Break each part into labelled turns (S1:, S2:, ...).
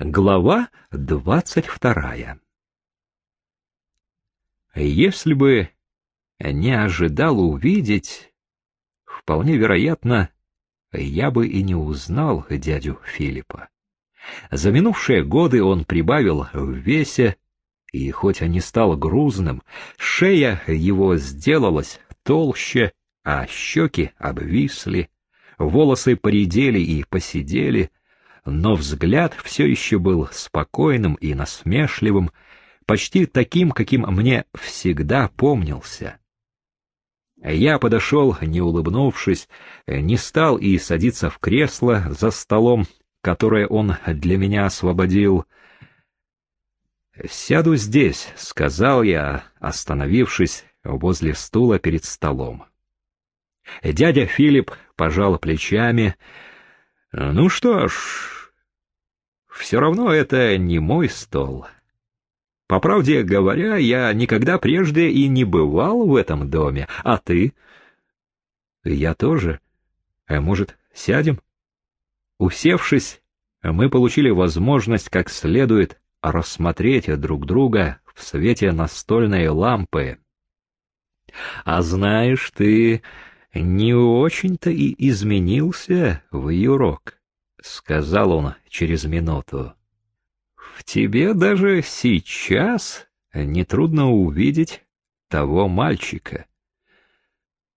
S1: Глава двадцать вторая Если бы не ожидал увидеть, вполне вероятно, я бы и не узнал дядю Филиппа. За минувшие годы он прибавил в весе, и хоть он не стал грузным, шея его сделалась толще, а щеки обвисли, волосы поредели и посидели, но взгляд все еще был спокойным и насмешливым, почти таким, каким мне всегда помнился. Я подошел, не улыбнувшись, не стал и садиться в кресло за столом, которое он для меня освободил. «Сяду здесь», — сказал я, остановившись возле стула перед столом. Дядя Филипп пожал плечами. «Ну что ж, все равно это не мой стол. По правде говоря, я никогда прежде и не бывал в этом доме, а ты? Я тоже. А может, сядем? Усевшись, мы получили возможность как следует рассмотреть друг друга в свете настольной лампы. А знаешь, ты не очень-то и изменился в юрок. — сказал он через минуту. «В тебе даже сейчас нетрудно увидеть того мальчика.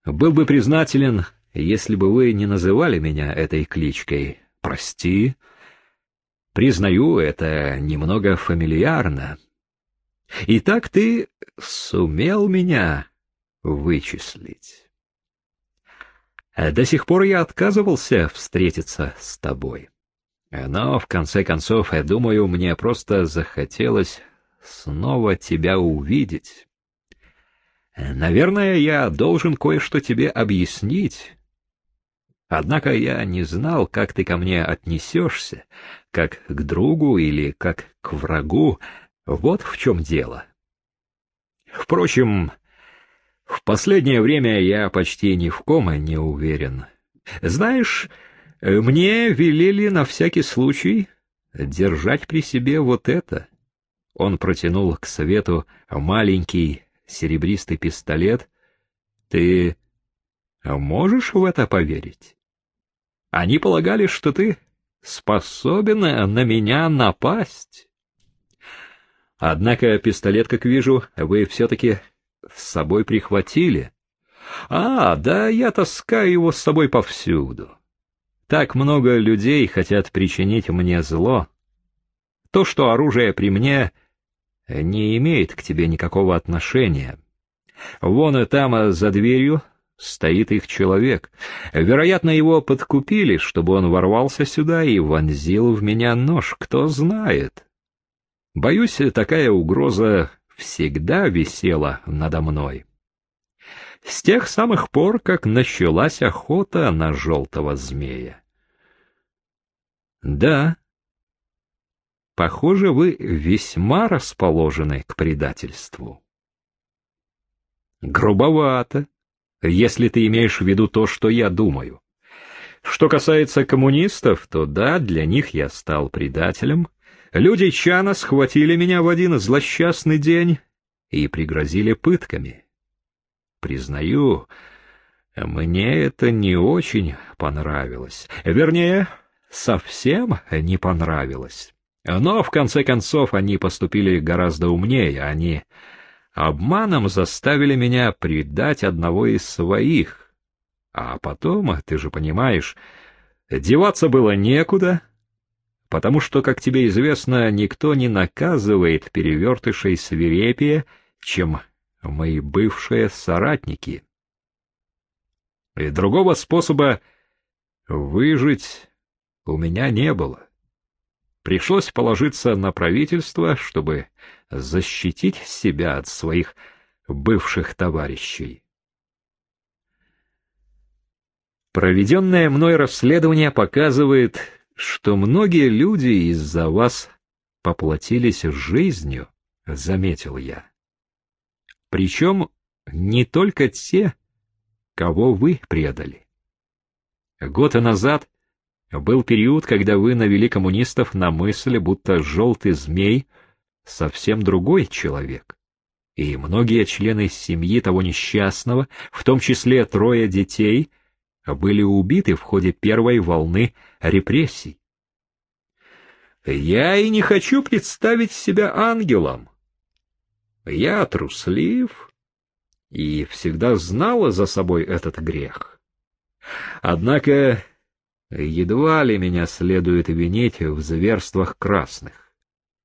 S1: Был бы признателен, если бы вы не называли меня этой кличкой. Прости. Признаю, это немного фамильярно. И так ты сумел меня вычислить». Э, до сих пор я отказывался встретиться с тобой. Но, в конце концов, я думаю, мне просто захотелось снова тебя увидеть. Наверное, я должен кое-что тебе объяснить. Однако я не знал, как ты ко мне отнесешься, как к другу или как к врагу. Вот в чем дело. Впрочем, в последнее время я почти ни в ком не уверен. Знаешь, мне велели на всякий случай держать при себе вот это. Он протянул к свету маленький серебристый пистолет. Ты можешь в это поверить? Они полагали, что ты способен на меня напасть. Однако пистолет, как вижу, вы все-таки с собой прихватили? А, да я таскаю его с собой повсюду. Так много людей хотят причинить мне зло. То, что оружие при мне, не имеет к тебе никакого отношения. Вон и там за дверью стоит их человек. Вероятно, его подкупили, чтобы он ворвался сюда и вонзил в меня нож, кто знает. Боюсь, такая угроза всегда висела надо мной. С тех самых пор, как началась охота на желтого змея. Да, похоже, вы весьма расположены к предательству. Грубовато, если ты имеешь в виду то, что я думаю. Что касается коммунистов, то да, для них я стал предателем — Люди Чана схватили меня в один злосчастный день и пригрозили пытками. Признаю, мне это не очень понравилось. Вернее, совсем не понравилось. Но, в конце концов, они поступили гораздо умнее. Они обманом заставили меня предать одного из своих. А потом, ты же понимаешь, деваться было некуда, потому что, как тебе известно, никто не наказывает перевертышей свирепее, чем мои бывшие соратники. И другого способа выжить у меня не было. Пришлось положиться на правительство, чтобы защитить себя от своих бывших товарищей. Проведенное мной расследование показывает, что многие люди из-за вас поплатились жизнью, — заметил я. Причем не только те, кого вы предали. Год назад Был период, когда вы навели коммунистов на мысль, будто желтый змей — совсем другой человек. И многие члены семьи того несчастного, в том числе трое детей, были убиты в ходе первой волны репрессий. Я и не хочу представить себя ангелом. Я труслив и всегда знала за собой этот грех. Однако едва ли меня следует винить в зверствах красных.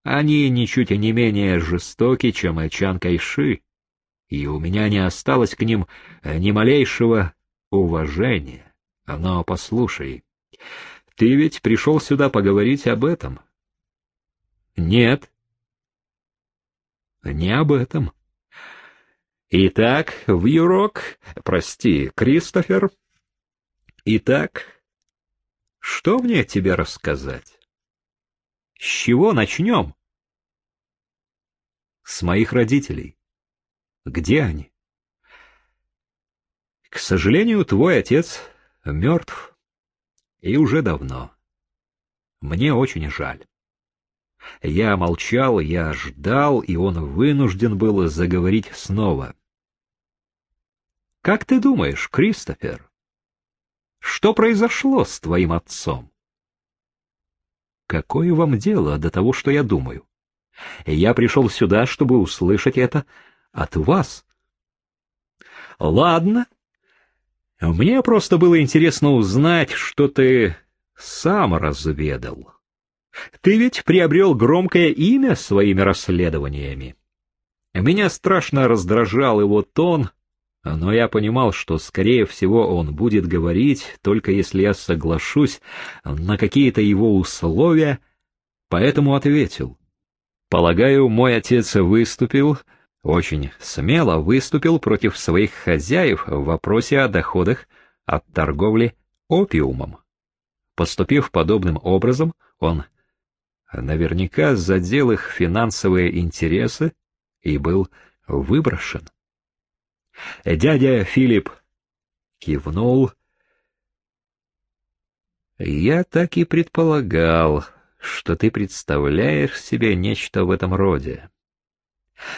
S1: Они ничуть не менее жестоки, чем Эчан Кайши, и у меня не осталось к ним ни малейшего уважения. Но послушай, ты ведь пришел сюда поговорить об этом. Нет. Не об этом. Итак, в Юрок, прости, Кристофер. Итак, что мне тебе рассказать? С чего начнем? С моих родителей. Где они? К сожалению, твой отец мертв. И уже давно. Мне очень жаль. Я молчал, я ждал, и он вынужден был заговорить снова. «Как ты думаешь, Кристофер, что произошло с твоим отцом?» «Какое вам дело до того, что я думаю? Я пришел сюда, чтобы услышать это от вас». «Ладно. Мне просто было интересно узнать, что ты сам разведал». Ты ведь приобрел громкое имя своими расследованиями. Меня страшно раздражал его тон, но я понимал, что, скорее всего, он будет говорить, только если я соглашусь на какие-то его условия, поэтому ответил. Полагаю, мой отец выступил, очень смело выступил против своих хозяев в вопросе о доходах от торговли опиумом. Поступив подобным образом, он наверняка задел их финансовые интересы и был выброшен. Дядя Филипп кивнул. «Я так и предполагал, что ты представляешь себе нечто в этом роде.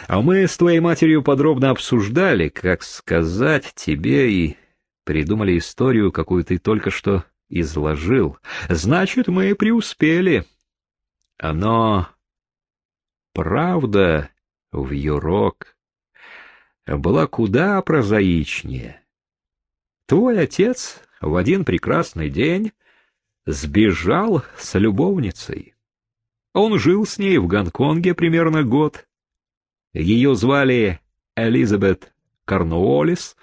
S1: А мы с твоей матерью подробно обсуждали, как сказать тебе, и придумали историю, какую ты только что изложил. Значит, мы преуспели». Но правда в Юрок была куда прозаичнее. Твой отец в один прекрасный день сбежал с любовницей. Он жил с ней в Гонконге примерно год. Ее звали Элизабет Корнуоллис.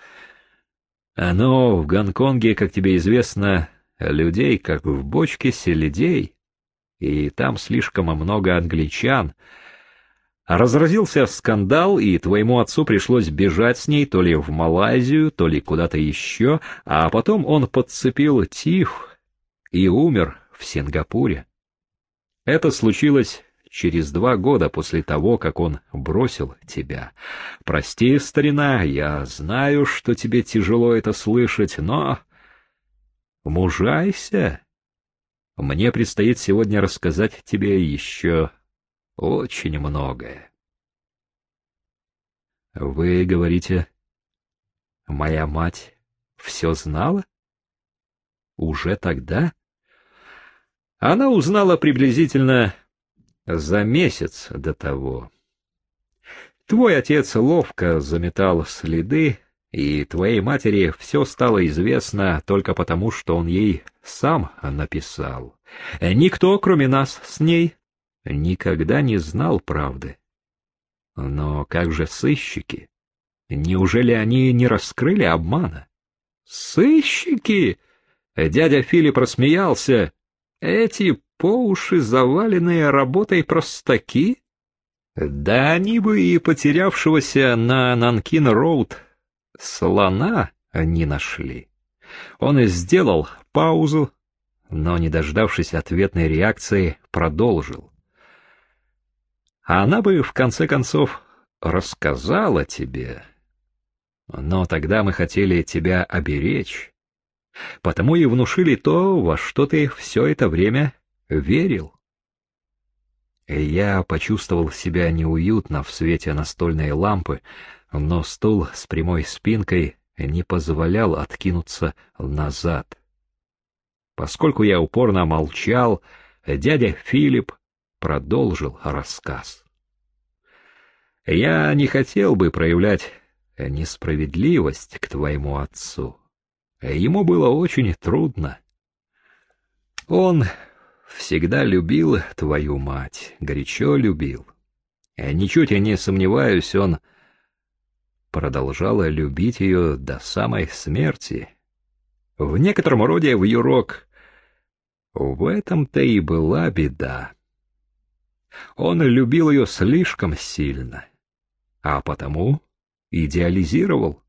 S1: Но в Гонконге, как тебе известно, людей, как в бочке селедей и там слишком много англичан. Разразился скандал, и твоему отцу пришлось бежать с ней то ли в Малайзию, то ли куда-то еще, а потом он подцепил тиф и умер в Сингапуре. Это случилось через два года после того, как он бросил тебя. Прости, старина, я знаю, что тебе тяжело это слышать, но... Мужайся мне предстоит сегодня рассказать тебе еще очень многое. Вы говорите, моя мать все знала? Уже тогда? Она узнала приблизительно за месяц до того. Твой отец ловко заметал следы, и твоей матери все стало известно только потому, что он ей сам написал. Никто, кроме нас с ней, никогда не знал правды. Но как же сыщики? Неужели они не раскрыли обмана? Сыщики! Дядя Филипп рассмеялся. Эти по уши заваленные работой простаки? Да они бы и потерявшегося на Нанкин-Роуд слона не нашли. Он и сделал паузу, но, не дождавшись ответной реакции, продолжил. Она бы, в конце концов, рассказала тебе, но тогда мы хотели тебя оберечь. Потому и внушили то, во что ты все это время верил. Я почувствовал себя неуютно в свете настольной лампы, но стул с прямой спинкой не позволял откинуться назад. Поскольку я упорно молчал, дядя Филипп продолжил рассказ. Я не хотел бы проявлять несправедливость к твоему отцу. Ему было очень трудно. Он всегда любил твою мать, горячо любил. Ничуть я не сомневаюсь, он продолжал любить ее до самой смерти. В некотором роде в юрок. В этом-то и была беда. Он любил ее слишком сильно, а потому идеализировал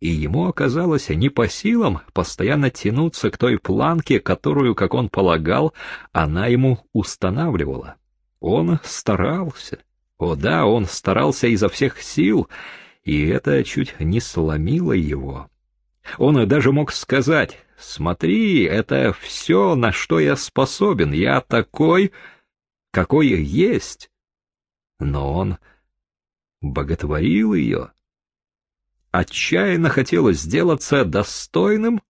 S1: и ему оказалось не по силам постоянно тянуться к той планке, которую, как он полагал, она ему устанавливала. Он старался. О да, он старался изо всех сил, и это чуть не сломило его. Он даже мог сказать, «Смотри, это все, на что я способен, я такой, какой есть». Но он боготворил ее, отчаянно хотелось сделаться достойным,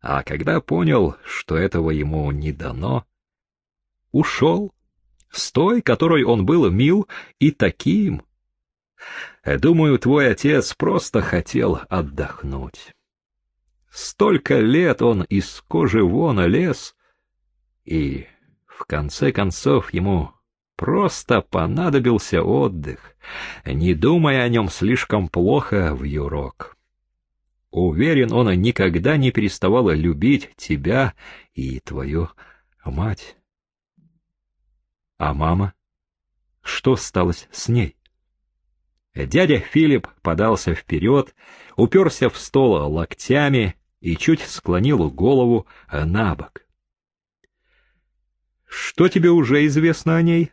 S1: а когда понял, что этого ему не дано, ушел с той, которой он был мил и таким. Думаю, твой отец просто хотел отдохнуть. Столько лет он из кожи вон лез, и в конце концов ему Просто понадобился отдых, не думая о нем слишком плохо в юрок. Уверен, он никогда не переставала любить тебя и твою мать. А мама? Что сталось с ней? Дядя Филипп подался вперед, уперся в стол локтями и чуть склонил голову на бок. «Что тебе уже известно о ней?»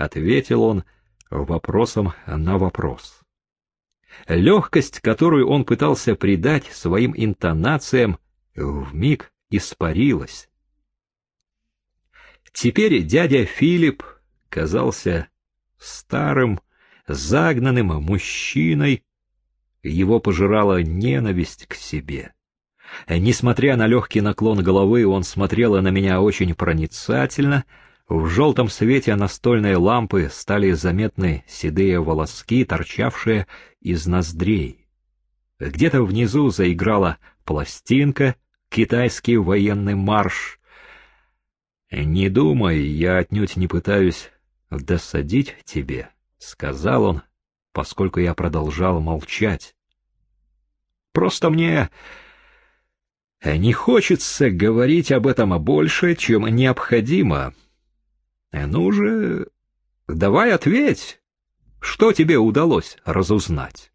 S1: Ответил он вопросом на вопрос. Легкость, которую он пытался придать своим интонациям, вмиг испарилась. Теперь дядя Филипп казался старым, загнанным мужчиной, его пожирала ненависть к себе. Несмотря на легкий наклон головы, он смотрел на меня очень проницательно — в желтом свете настольной лампы стали заметны седые волоски, торчавшие из ноздрей. Где-то внизу заиграла пластинка, китайский военный марш. «Не думай, я отнюдь не пытаюсь досадить тебе», — сказал он, поскольку я продолжал молчать. «Просто мне не хочется говорить об этом больше, чем необходимо». Э, ну же, давай ответь, что тебе удалось разузнать?